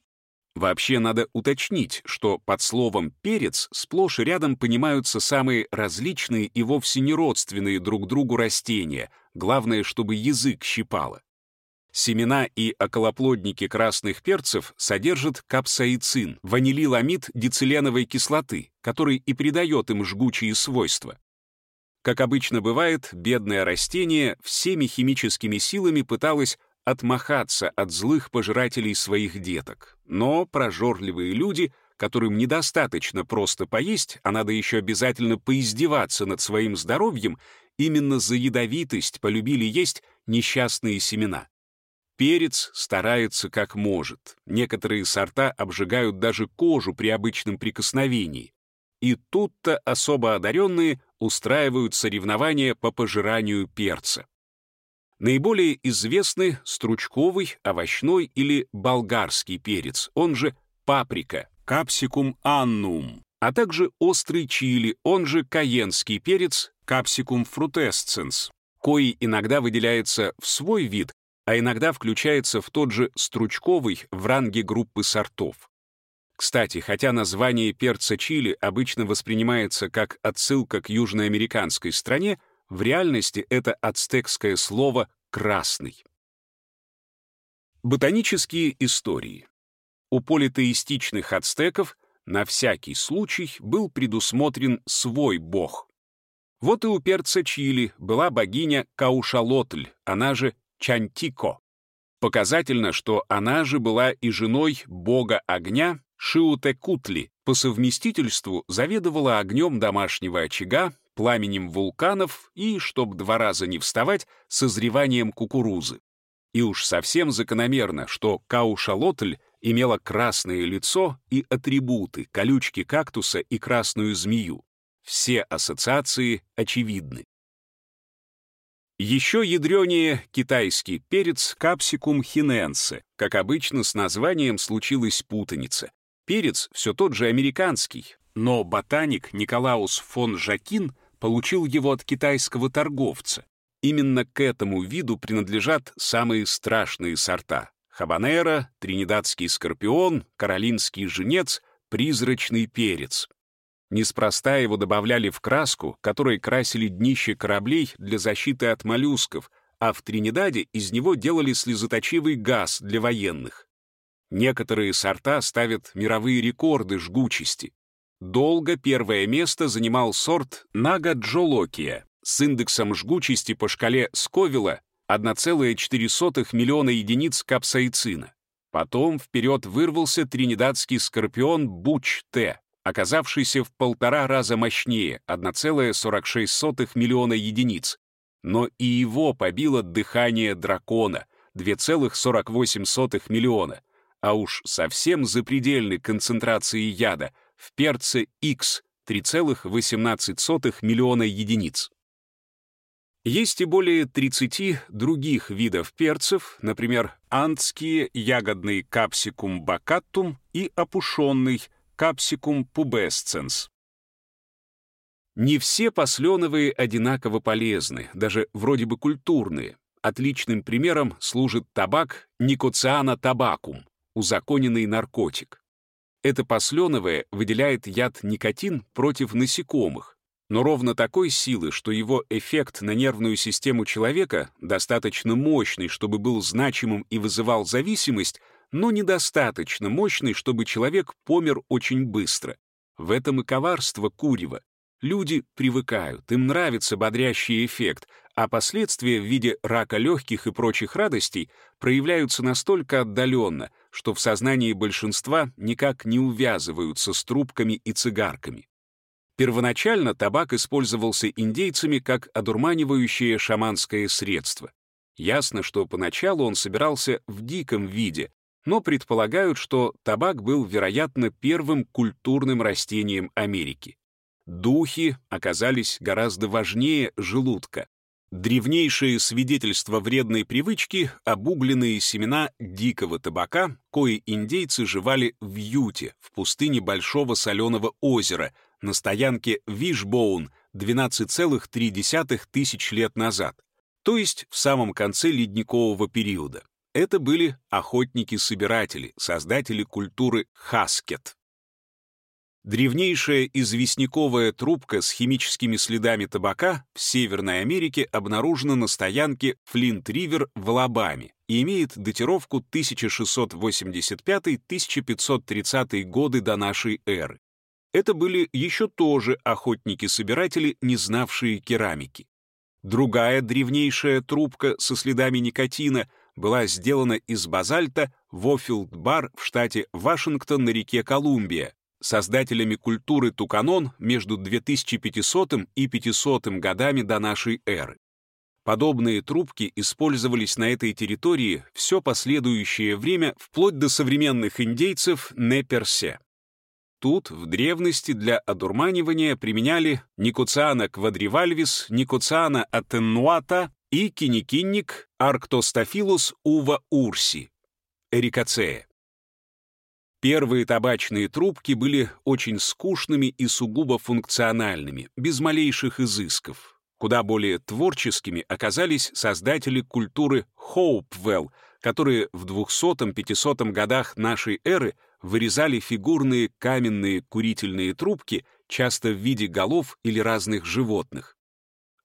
[SPEAKER 1] Вообще надо уточнить, что под словом «перец» сплошь и рядом понимаются самые различные и вовсе не родственные друг другу растения, главное, чтобы язык щипало. Семена и околоплодники красных перцев содержат капсаицин, ванилиламид дицеленовой кислоты, который и придает им жгучие свойства. Как обычно бывает, бедное растение всеми химическими силами пыталось отмахаться от злых пожирателей своих деток. Но прожорливые люди, которым недостаточно просто поесть, а надо еще обязательно поиздеваться над своим здоровьем, именно за ядовитость полюбили есть несчастные семена. Перец старается как может. Некоторые сорта обжигают даже кожу при обычном прикосновении. И тут-то особо одаренные устраивают соревнования по пожиранию перца. Наиболее известны стручковый, овощной или болгарский перец, он же паприка, капсикум аннум, а также острый чили, он же каенский перец, капсикум фрутесценс, кои иногда выделяется в свой вид а иногда включается в тот же стручковый в ранге группы сортов. Кстати, хотя название перца чили обычно воспринимается как отсылка к южноамериканской стране, в реальности это ацтекское слово «красный». Ботанические истории. У политеистичных ацтеков на всякий случай был предусмотрен свой бог. Вот и у перца чили была богиня Каушалотль, она же Чантико. Показательно, что она же была и женой бога огня Шиутекутли, по совместительству заведовала огнем домашнего очага, пламенем вулканов и, чтоб два раза не вставать, созреванием кукурузы. И уж совсем закономерно, что Каушалотль имела красное лицо и атрибуты, колючки кактуса и красную змею. Все ассоциации очевидны. Еще ядренее китайский перец капсикум хиненсе. Как обычно, с названием случилась путаница. Перец все тот же американский, но ботаник Николаус фон Жакин получил его от китайского торговца. Именно к этому виду принадлежат самые страшные сорта — хабанера, тринидадский скорпион, каролинский женец, призрачный перец. Неспроста его добавляли в краску, которой красили днище кораблей для защиты от моллюсков, а в Тринидаде из него делали слезоточивый газ для военных. Некоторые сорта ставят мировые рекорды жгучести. Долго первое место занимал сорт Нага Джолокия с индексом жгучести по шкале Сковила 1,4 миллиона единиц капсаицина. Потом вперед вырвался тринидадский скорпион Буч-Т, оказавшийся в полтора раза мощнее 1,46 миллиона единиц. Но и его побило дыхание дракона 2,48 миллиона, а уж совсем запредельной концентрации яда в перце X 3,18 миллиона единиц. Есть и более 30 других видов перцев, например, антские, ягодный капсикум бакаттум и опушенный капсикум пубесценс. Не все посленовые одинаково полезны, даже вроде бы культурные. Отличным примером служит табак никоциана табакум, узаконенный наркотик. Это посленовое выделяет яд никотин против насекомых, но ровно такой силы, что его эффект на нервную систему человека достаточно мощный, чтобы был значимым и вызывал зависимость, но недостаточно мощный, чтобы человек помер очень быстро. В этом и коварство курева. Люди привыкают, им нравится бодрящий эффект, а последствия в виде рака легких и прочих радостей проявляются настолько отдаленно, что в сознании большинства никак не увязываются с трубками и цигарками. Первоначально табак использовался индейцами как одурманивающее шаманское средство. Ясно, что поначалу он собирался в диком виде, но предполагают, что табак был, вероятно, первым культурным растением Америки. Духи оказались гораздо важнее желудка. Древнейшее свидетельство вредной привычки — обугленные семена дикого табака, кои индейцы жевали в Юте, в пустыне Большого соленого озера — на стоянке Вишбоун 12,3 тысяч лет назад, то есть в самом конце ледникового периода. Это были охотники-собиратели, создатели культуры хаскет. Древнейшая известняковая трубка с химическими следами табака в Северной Америке обнаружена на стоянке Флинт-Ривер в Алабаме и имеет датировку 1685-1530 годы до нашей эры. Это были еще тоже охотники-собиратели, не знавшие керамики. Другая древнейшая трубка со следами никотина была сделана из базальта в Офилд-бар в штате Вашингтон на реке Колумбия, создателями культуры Туканон между 2500 и 500 годами до нашей эры. Подобные трубки использовались на этой территории все последующее время вплоть до современных индейцев Неперсе. Тут в древности для одурманивания применяли никуциана квадривальвис, никуциана аттенуата и киникинник арктостафилус ува урси, эрикацея. Первые табачные трубки были очень скучными и сугубо функциональными, без малейших изысков. Куда более творческими оказались создатели культуры Хоупвелл, которые в 200-500 годах нашей эры вырезали фигурные каменные курительные трубки, часто в виде голов или разных животных.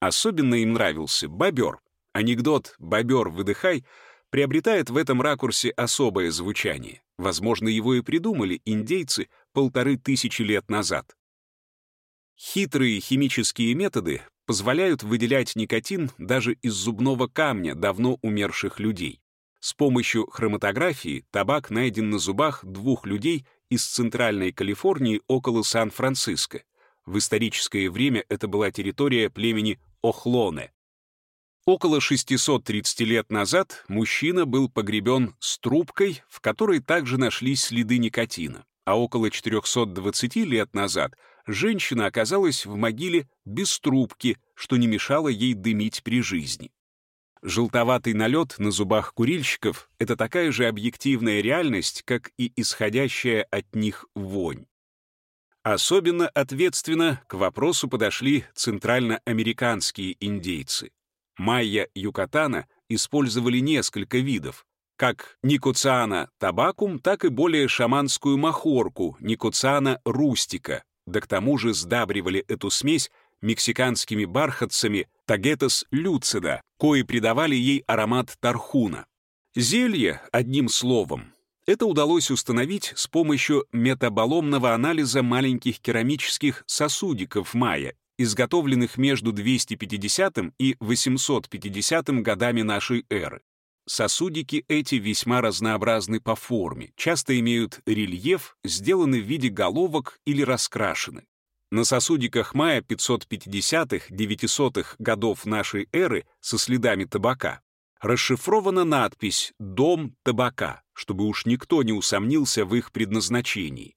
[SPEAKER 1] Особенно им нравился бобер. Анекдот «бобер, выдыхай» приобретает в этом ракурсе особое звучание. Возможно, его и придумали индейцы полторы тысячи лет назад. Хитрые химические методы позволяют выделять никотин даже из зубного камня давно умерших людей. С помощью хроматографии табак найден на зубах двух людей из Центральной Калифорнии около Сан-Франциско. В историческое время это была территория племени Охлоне. Около 630 лет назад мужчина был погребен с трубкой, в которой также нашлись следы никотина, а около 420 лет назад женщина оказалась в могиле без трубки, что не мешало ей дымить при жизни. Желтоватый налет на зубах курильщиков — это такая же объективная реальность, как и исходящая от них вонь. Особенно ответственно к вопросу подошли центральноамериканские индейцы. Майя Юкатана использовали несколько видов, как никоциана табакум, так и более шаманскую махорку, никоциана рустика, да к тому же сдабривали эту смесь мексиканскими бархатцами тагетас люцида, кои придавали ей аромат тархуна. Зелье, одним словом, это удалось установить с помощью метаболомного анализа маленьких керамических сосудиков майя, изготовленных между 250 и 850 годами нашей эры. Сосудики эти весьма разнообразны по форме, часто имеют рельеф, сделаны в виде головок или раскрашены. На сосудиках мая 550-900-х годов нашей эры со следами табака расшифрована надпись «Дом табака», чтобы уж никто не усомнился в их предназначении.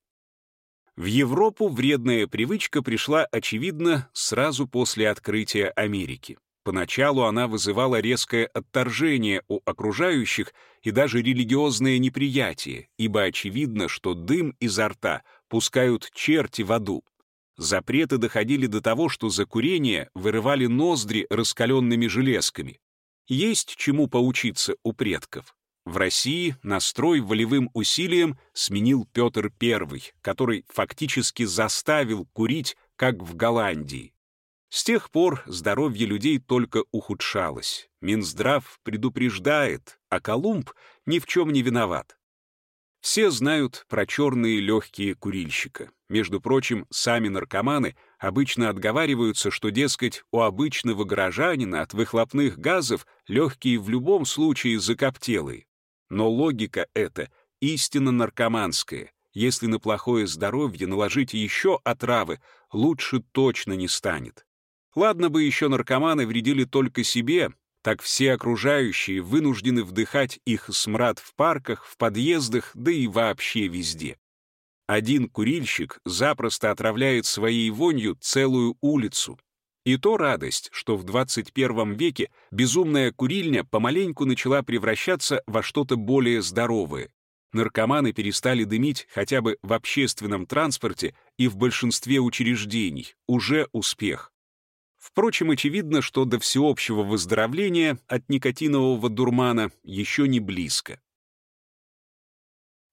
[SPEAKER 1] В Европу вредная привычка пришла, очевидно, сразу после открытия Америки. Поначалу она вызывала резкое отторжение у окружающих и даже религиозное неприятие, ибо очевидно, что дым изо рта пускают черти в аду. Запреты доходили до того, что за курение вырывали ноздри раскаленными железками. Есть чему поучиться у предков. В России настрой волевым усилием сменил Петр I, который фактически заставил курить, как в Голландии. С тех пор здоровье людей только ухудшалось. Минздрав предупреждает, а Колумб ни в чем не виноват. Все знают про черные легкие курильщика. Между прочим, сами наркоманы обычно отговариваются, что, дескать, у обычного горожанина от выхлопных газов легкие в любом случае закоптелые. Но логика эта истинно наркоманская. Если на плохое здоровье наложить еще отравы, лучше точно не станет. Ладно бы еще наркоманы вредили только себе, так все окружающие вынуждены вдыхать их смрад в парках, в подъездах, да и вообще везде. Один курильщик запросто отравляет своей вонью целую улицу. И то радость, что в 21 веке безумная курильня помаленьку начала превращаться во что-то более здоровое. Наркоманы перестали дымить хотя бы в общественном транспорте и в большинстве учреждений. Уже успех. Впрочем, очевидно, что до всеобщего выздоровления от никотинового дурмана еще не близко.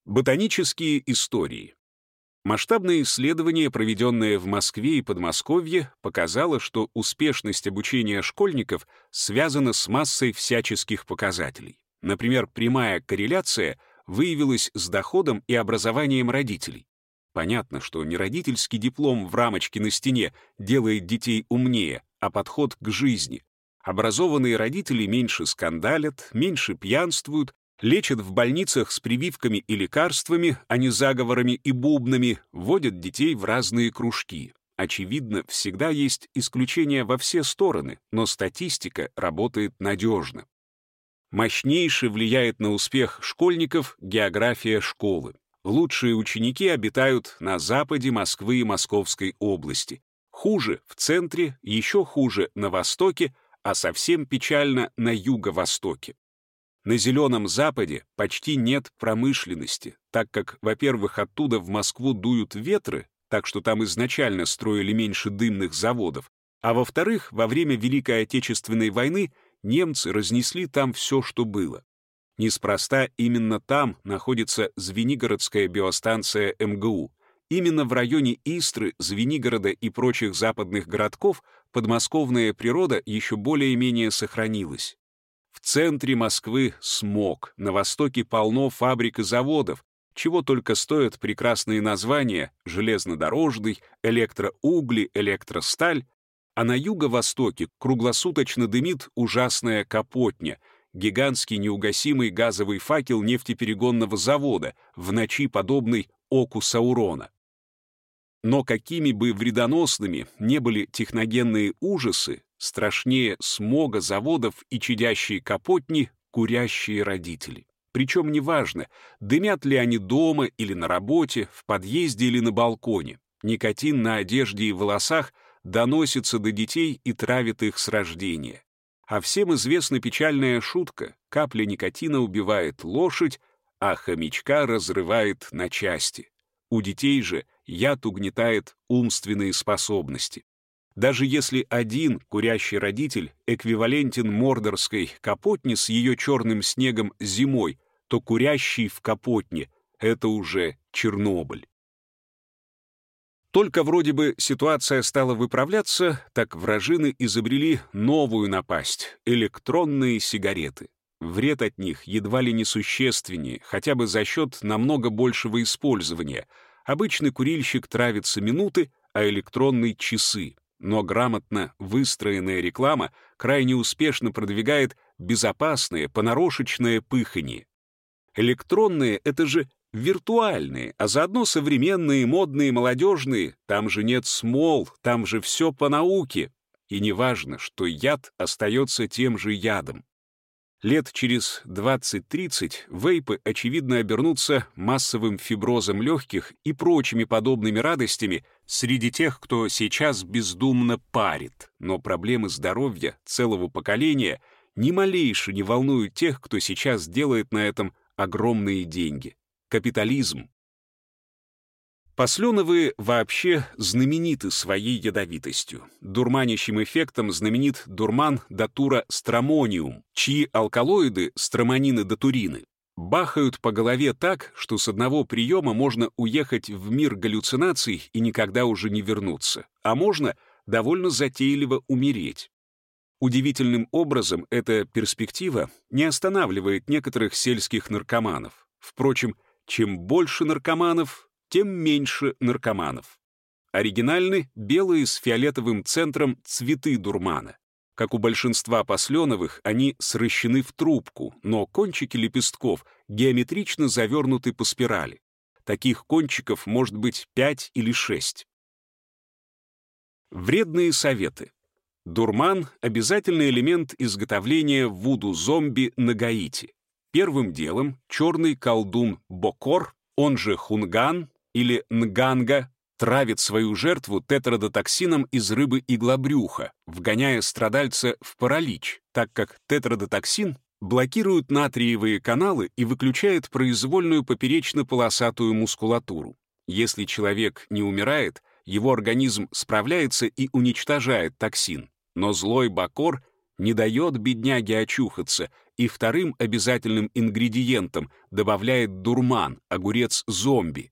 [SPEAKER 1] Ботанические истории. Масштабное исследование, проведенное в Москве и Подмосковье, показало, что успешность обучения школьников связана с массой всяческих показателей. Например, прямая корреляция выявилась с доходом и образованием родителей. Понятно, что не родительский диплом в рамочке на стене делает детей умнее, а подход к жизни. Образованные родители меньше скандалят, меньше пьянствуют, лечат в больницах с прививками и лекарствами, а не заговорами и бубнами, вводят детей в разные кружки. Очевидно, всегда есть исключения во все стороны, но статистика работает надежно. Мощнейше влияет на успех школьников география школы. Лучшие ученики обитают на западе Москвы и Московской области. Хуже в центре, еще хуже на востоке, а совсем печально на юго-востоке. На Зеленом Западе почти нет промышленности, так как, во-первых, оттуда в Москву дуют ветры, так что там изначально строили меньше дымных заводов, а во-вторых, во время Великой Отечественной войны немцы разнесли там все, что было. Неспроста именно там находится Звенигородская биостанция МГУ, Именно в районе Истры, Звенигорода и прочих западных городков подмосковная природа еще более-менее сохранилась. В центре Москвы смог, на востоке полно фабрик и заводов, чего только стоят прекрасные названия железнодорожный, электроугли, электросталь, а на юго-востоке круглосуточно дымит ужасная капотня, гигантский неугасимый газовый факел нефтеперегонного завода, в ночи подобный оку Саурона. Но какими бы вредоносными не были техногенные ужасы, страшнее смога заводов и чадящие капотни — курящие родители. Причем неважно, дымят ли они дома или на работе, в подъезде или на балконе. Никотин на одежде и волосах доносится до детей и травит их с рождения. А всем известна печальная шутка — капля никотина убивает лошадь, а хомячка разрывает на части. У детей же — яд угнетает умственные способности. Даже если один курящий родитель эквивалентен мордорской капотне с ее черным снегом зимой, то курящий в капотне — это уже Чернобыль. Только вроде бы ситуация стала выправляться, так вражины изобрели новую напасть — электронные сигареты. Вред от них едва ли не существеннее, хотя бы за счет намного большего использования. Обычный курильщик травится минуты, а электронный — часы. Но грамотно выстроенная реклама крайне успешно продвигает безопасное, понарошечное пыхание. Электронные — это же виртуальные, а заодно современные, модные, молодежные. Там же нет смол, там же все по науке. И неважно, что яд остается тем же ядом. Лет через 20-30 вейпы, очевидно, обернутся массовым фиброзом легких и прочими подобными радостями среди тех, кто сейчас бездумно парит. Но проблемы здоровья целого поколения ни малейше не волнуют тех, кто сейчас делает на этом огромные деньги. Капитализм. Посленовые вообще знамениты своей ядовитостью. Дурманящим эффектом знаменит дурман датура стромониум, чьи алкалоиды, стромонины датурины, бахают по голове так, что с одного приема можно уехать в мир галлюцинаций и никогда уже не вернуться, а можно довольно затейливо умереть. Удивительным образом эта перспектива не останавливает некоторых сельских наркоманов. Впрочем, чем больше наркоманов, тем меньше наркоманов. Оригинальны белые с фиолетовым центром цветы дурмана. Как у большинства посленовых, они сращены в трубку, но кончики лепестков геометрично завернуты по спирали. Таких кончиков может быть 5 или 6. Вредные советы. Дурман — обязательный элемент изготовления вуду-зомби на Гаити. Первым делом черный колдун Бокор, он же Хунган, или нганга травит свою жертву тетрадотоксином из рыбы иглобрюха, вгоняя страдальца в паралич, так как тетрадотоксин блокирует натриевые каналы и выключает произвольную поперечно-полосатую мускулатуру. Если человек не умирает, его организм справляется и уничтожает токсин. Но злой бакор не дает бедняге очухаться и вторым обязательным ингредиентом добавляет дурман, огурец-зомби,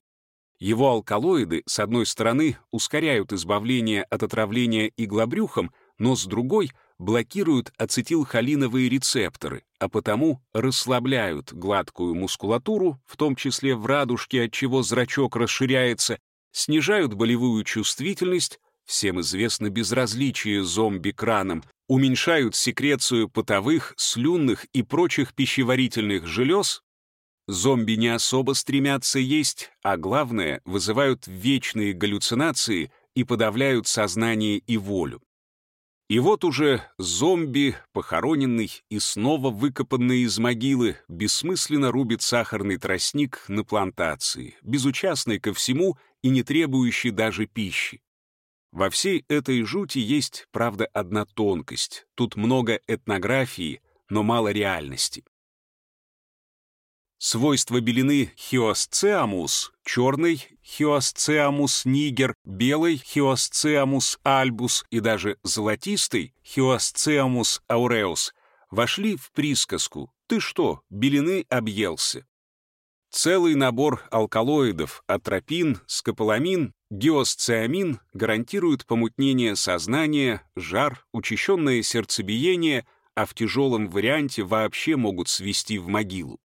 [SPEAKER 1] его алкалоиды, с одной стороны, ускоряют избавление от отравления иглобрюхом, но с другой блокируют ацетилхолиновые рецепторы, а потому расслабляют гладкую мускулатуру, в том числе в радужке, от чего зрачок расширяется, снижают болевую чувствительность, всем известно безразличие зомби краном, уменьшают секрецию потовых, слюнных и прочих пищеварительных желез, Зомби не особо стремятся есть, а главное, вызывают вечные галлюцинации и подавляют сознание и волю. И вот уже зомби, похороненный и снова выкопанный из могилы, бессмысленно рубит сахарный тростник на плантации, безучастный ко всему и не требующий даже пищи. Во всей этой жути есть, правда, одна тонкость. Тут много этнографии, но мало реальности. Свойства белины хиосцеамус, черный хиосцеамус нигер, белый хиосцеамус альбус и даже золотистый хиосцеамус ауреус вошли в присказку «Ты что, белины объелся?» Целый набор алкалоидов атропин, скополамин, гиосциамин гарантируют помутнение сознания, жар, учащенное сердцебиение, а в тяжелом варианте вообще могут свести в могилу.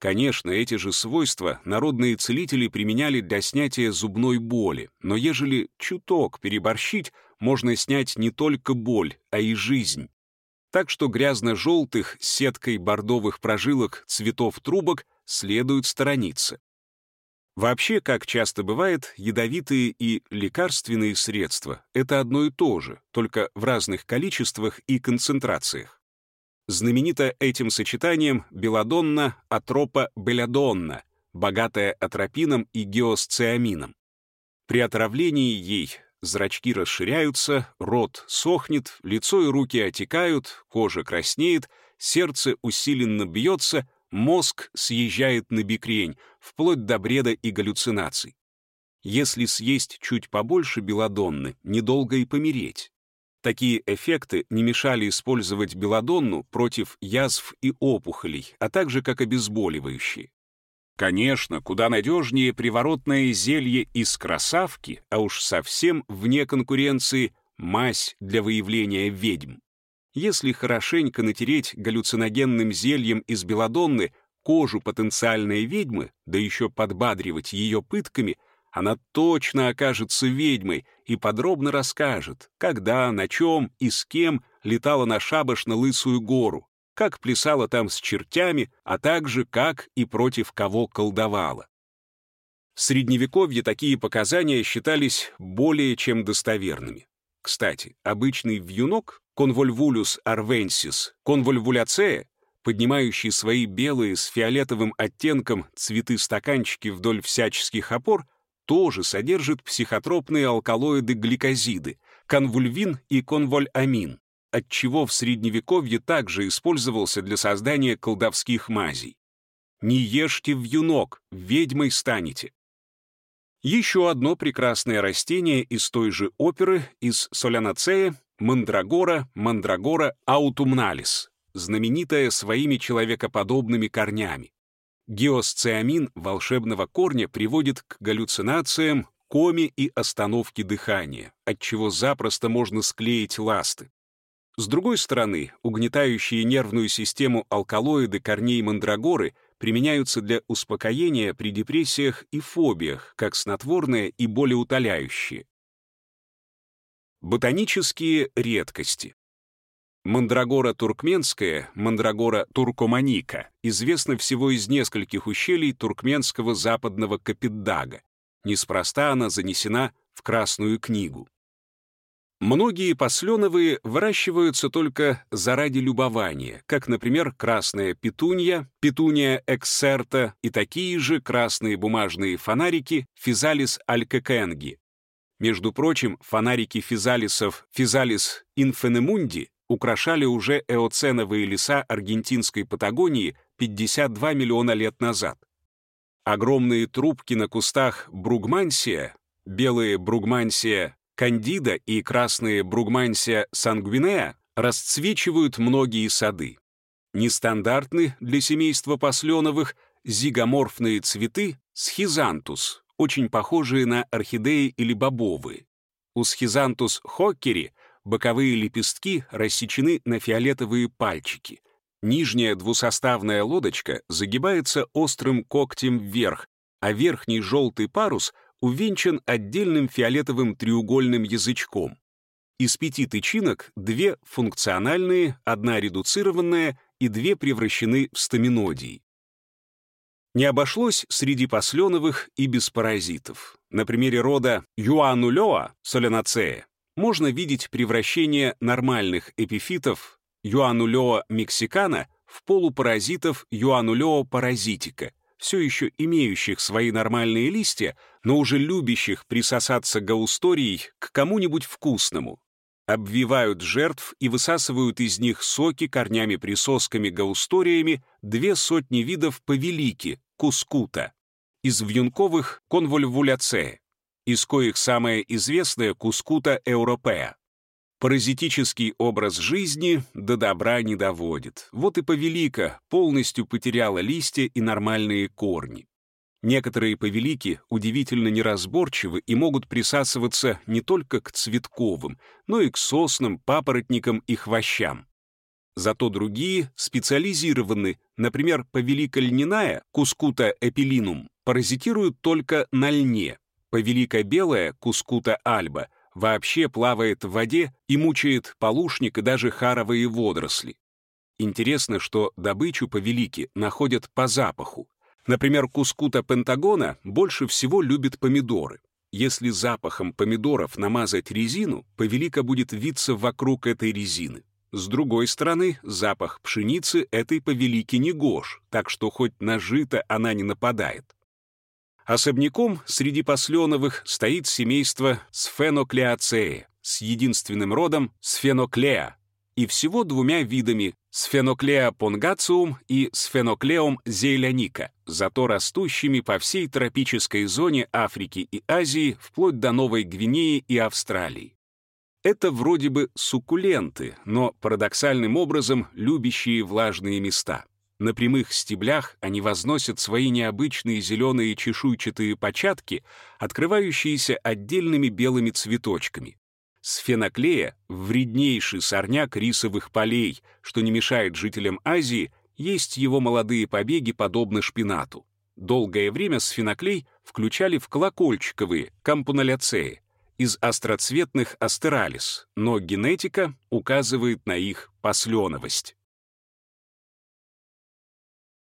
[SPEAKER 1] Конечно, эти же свойства народные целители применяли для снятия зубной боли, но ежели чуток переборщить, можно снять не только боль, а и жизнь. Так что грязно-желтых с сеткой бордовых прожилок цветов трубок следует сторониться. Вообще, как часто бывает, ядовитые и лекарственные средства — это одно и то же, только в разных количествах и концентрациях. Знаменита этим сочетанием белодонна атропа белядонна, богатая атропином и геосциамином. При отравлении ей зрачки расширяются, рот сохнет, лицо и руки отекают, кожа краснеет, сердце усиленно бьется, мозг съезжает на бикрень, вплоть до бреда и галлюцинаций. Если съесть чуть побольше белодонны, недолго и помереть. Такие эффекты не мешали использовать белодонну против язв и опухолей, а также как обезболивающие. Конечно, куда надежнее приворотное зелье из красавки, а уж совсем вне конкуренции мазь для выявления ведьм. Если хорошенько натереть галлюциногенным зельем из белодонны кожу потенциальной ведьмы, да еще подбадривать ее пытками, она точно окажется ведьмой и подробно расскажет, когда, на чем и с кем летала на шабаш на Лысую гору, как плясала там с чертями, а также как и против кого колдовала. В Средневековье такие показания считались более чем достоверными. Кстати, обычный вьюнок, конвольвулюс арвенсис, конвольвуляцея, поднимающий свои белые с фиолетовым оттенком цветы-стаканчики вдоль всяческих опор, тоже содержит психотропные алкалоиды гликозиды, конвульвин и конвольамин, отчего в Средневековье также использовался для создания колдовских мазей. Не ешьте вьюнок, ведьмой станете. Еще одно прекрасное растение из той же оперы, из солянацея, мандрагора, мандрагора аутумналис, знаменитая своими человекоподобными корнями. Геосциамин волшебного корня приводит к галлюцинациям, коме и остановке дыхания, от чего запросто можно склеить ласты. С другой стороны, угнетающие нервную систему алкалоиды корней мандрагоры применяются для успокоения при депрессиях и фобиях, как снотворные и болеутоляющие. Ботанические редкости. Мандрагора туркменская, мандрагора туркоманика, известна всего из нескольких ущелий туркменского западного Капитдага. Неспроста она занесена в Красную книгу. Многие посленовые выращиваются только заради любования, как, например, красная петунья, петуния эксерта и такие же красные бумажные фонарики физалис алькекенги. Между прочим, фонарики физалисов физалис инфенемунди украшали уже эоценовые леса аргентинской Патагонии 52 миллиона лет назад. Огромные трубки на кустах бругмансия, белые бругмансия Кандида и красные Бругмансия сангвинеа расцвечивают многие сады. Нестандартны для семейства посленовых зигоморфные цветы схизантус, очень похожие на орхидеи или бобовые. У схизантус хоккери боковые лепестки рассечены на фиолетовые пальчики. Нижняя двусоставная лодочка загибается острым когтем вверх, а верхний желтый парус увенчан отдельным фиолетовым треугольным язычком. Из пяти тычинок две функциональные, одна редуцированная и две превращены в стаминодии. Не обошлось среди посленовых и без паразитов. На примере рода юанулеа соленацея можно видеть превращение нормальных эпифитов юанулеа мексикана в полупаразитов юанулеа паразитика, все еще имеющих свои нормальные листья, но уже любящих присосаться гаусторией к кому-нибудь вкусному. Обвивают жертв и высасывают из них соки корнями-присосками-гаусториями две сотни видов повелики, кускута, из вьюнковых конвольвуляцея, из коих самая известная кускута европея. Паразитический образ жизни до добра не доводит. Вот и повелика полностью потеряла листья и нормальные корни. Некоторые повелики удивительно неразборчивы и могут присасываться не только к цветковым, но и к соснам, папоротникам и хвощам. Зато другие специализированы, например, повелика льняная, кускута эпилинум, паразитируют только на льне, повелика белая, кускута альба, вообще плавает в воде и мучает полушник и даже харовые водоросли. Интересно, что добычу повелики находят по запаху, Например, кускута пентагона больше всего любит помидоры. Если запахом помидоров намазать резину, повелика будет виться вокруг этой резины. С другой стороны, запах пшеницы этой повелики не гож, так что хоть на жито она не нападает. Особняком среди посленовых стоит семейство сфеноклеацея с единственным родом сфеноклеа, и всего двумя видами сфеноклеа понгациум и сфеноклеум зейляника, зато растущими по всей тропической зоне Африки и Азии вплоть до Новой Гвинеи и Австралии. Это вроде бы суккуленты, но парадоксальным образом любящие влажные места. На прямых стеблях они возносят свои необычные зеленые чешуйчатые початки, открывающиеся отдельными белыми цветочками. Сфеноклея — вреднейший сорняк рисовых полей, что не мешает жителям Азии есть его молодые побеги подобно шпинату. Долгое время сфеноклей включали в колокольчиковые, кампуналяцеи, из остроцветных астералис, но генетика указывает на их посленовость.